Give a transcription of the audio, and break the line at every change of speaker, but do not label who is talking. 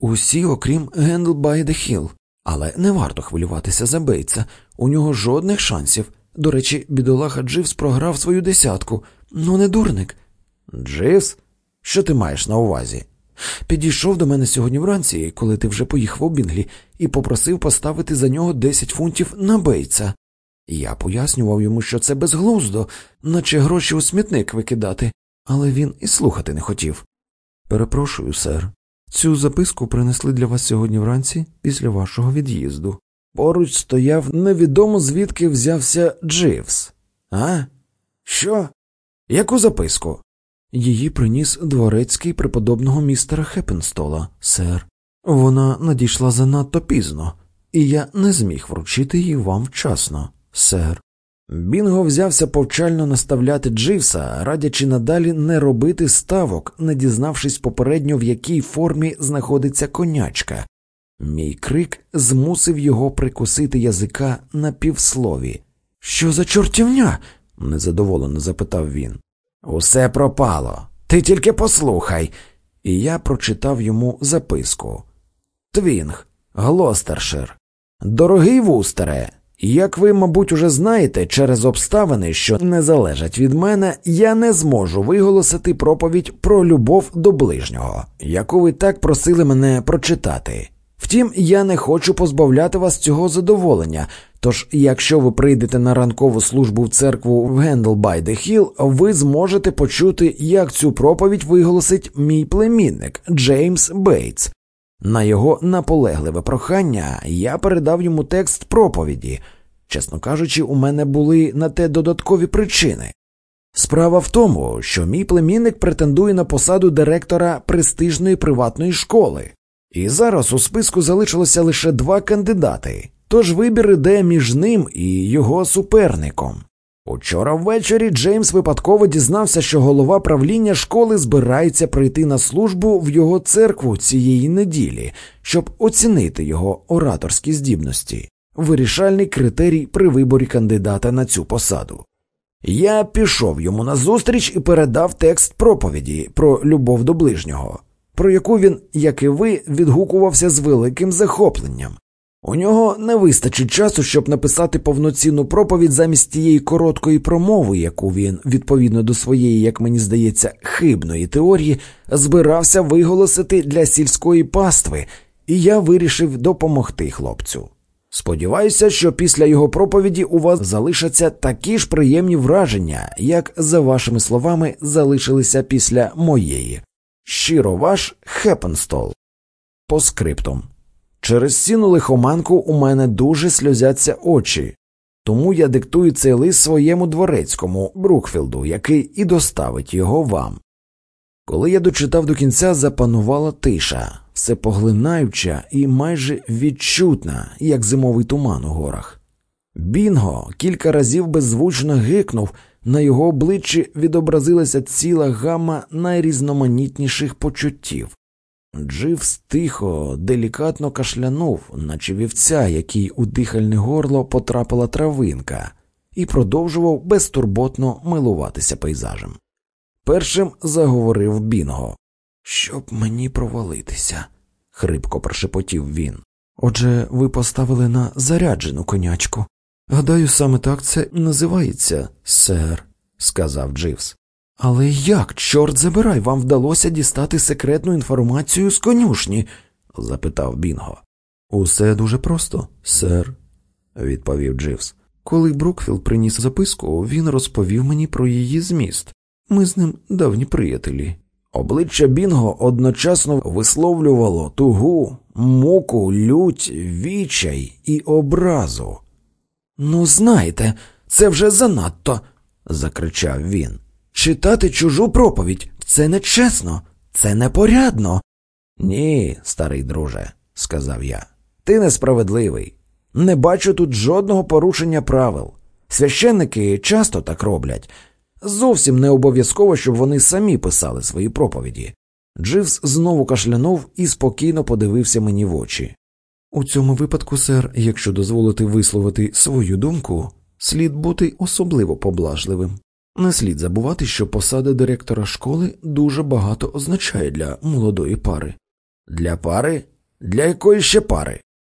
Усі, окрім Гендл by the Але не варто хвилюватися за Бейтса. У нього жодних шансів. До речі, бідолаха Дживс програв свою десятку. Ну, не дурник.
Дживс? Що ти маєш на увазі?
Підійшов до мене сьогодні вранці, коли ти вже поїхав у Бінглі, і попросив поставити за нього 10 фунтів на Бейтса. Я пояснював йому, що це безглуздо, наче гроші у смітник викидати, але він і слухати не хотів. Перепрошую, сер. Цю записку принесли для вас сьогодні вранці після вашого від'їзду.
Поруч стояв невідомо звідки взявся Дживс. А? Що? Яку записку?
Її приніс дворецький преподобного містера Хеппенстола, сер. Вона надійшла занадто пізно, і я не зміг вручити її вам вчасно, сер.
Бінго взявся повчально наставляти Дживса, радячи надалі не робити ставок, не дізнавшись попередньо, в якій формі знаходиться конячка. Мій крик змусив його прикусити язика на півслові. Що за чортівня? незадоволено запитав він. Усе пропало. Ти тільки послухай. І я прочитав йому записку. Твінг, Глостершир. Дорогий Вустере, як ви, мабуть, уже знаєте, через обставини, що не залежать від мене, я не зможу виголосити проповідь про любов до ближнього, яку ви так просили мене прочитати. Втім, я не хочу позбавляти вас цього задоволення. Тож, якщо ви прийдете на ранкову службу в церкву в Гендл бай де Хіл, ви зможете почути, як цю проповідь виголосить мій племінник Джеймс Бейтс. На його наполегливе прохання я передав йому текст проповіді. Чесно кажучи, у мене були на те додаткові причини. Справа в тому, що мій племінник претендує на посаду директора престижної приватної школи, і зараз у списку залишилося лише два кандидати, тож вибір іде між ним і його суперником. Учора ввечері Джеймс випадково дізнався, що голова правління школи збирається прийти на службу в його церкву цієї неділі, щоб оцінити його ораторські здібності, вирішальний критерій при виборі кандидата на цю посаду. Я пішов йому назустріч і передав текст проповіді про любов до ближнього, про яку він, як і ви, відгукувався з великим захопленням. У нього не вистачить часу, щоб написати повноцінну проповідь замість тієї короткої промови, яку він, відповідно до своєї, як мені здається, хибної теорії, збирався виголосити для сільської пастви, і я вирішив допомогти хлопцю. Сподіваюся, що після його проповіді у вас залишаться такі ж приємні враження, як, за вашими словами, залишилися після моєї. Щиро ваш Хепенстол. По скриптум. Через сіну лихоманку у мене дуже сльозяться очі, тому я диктую цей лист своєму дворецькому Брукфілду, який і доставить його вам. Коли я дочитав до кінця, запанувала тиша, всепоглинаюча і майже відчутна, як зимовий туман у горах. Бінго кілька разів беззвучно гикнув, на його обличчі відобразилася ціла гама найрізноманітніших почуттів. Дживс тихо, делікатно кашлянув, наче вівця, який у дихальне горло потрапила травинка, і продовжував безтурботно милуватися пейзажем. Першим заговорив Бінго. Щоб мені провалитися, хрипко прошепотів він.
Отже, ви поставили на заряджену конячку. Гадаю, саме так це називається, сер, сказав Дживс. Але як, чорт забирай, вам вдалося дістати секретну інформацію з конюшні? запитав Бінго. Усе дуже просто, сер, відповів Дживс. Коли Брукфілд приніс записку, він розповів мені про її зміст. Ми з ним давні приятелі.
Обличчя Бінго одночасно висловлювало тугу, муку, лють, відчай і образу. Ну, знаєте, це вже занадто, закричав він. Читати чужу проповідь це нечесно, це непорядно. Ні, старий друже, сказав я, ти несправедливий. Не бачу тут жодного порушення правил. Священники часто так роблять. Зовсім не обов'язково, щоб вони самі писали свої проповіді. Дживс знову кашлянув і спокійно подивився мені в очі.
У цьому випадку, сер, якщо дозволити висловити свою думку, слід бути особливо поблажливим. Не слід забувати, що посада директора школи дуже багато означає для молодої пари.
Для пари? Для якої ще пари?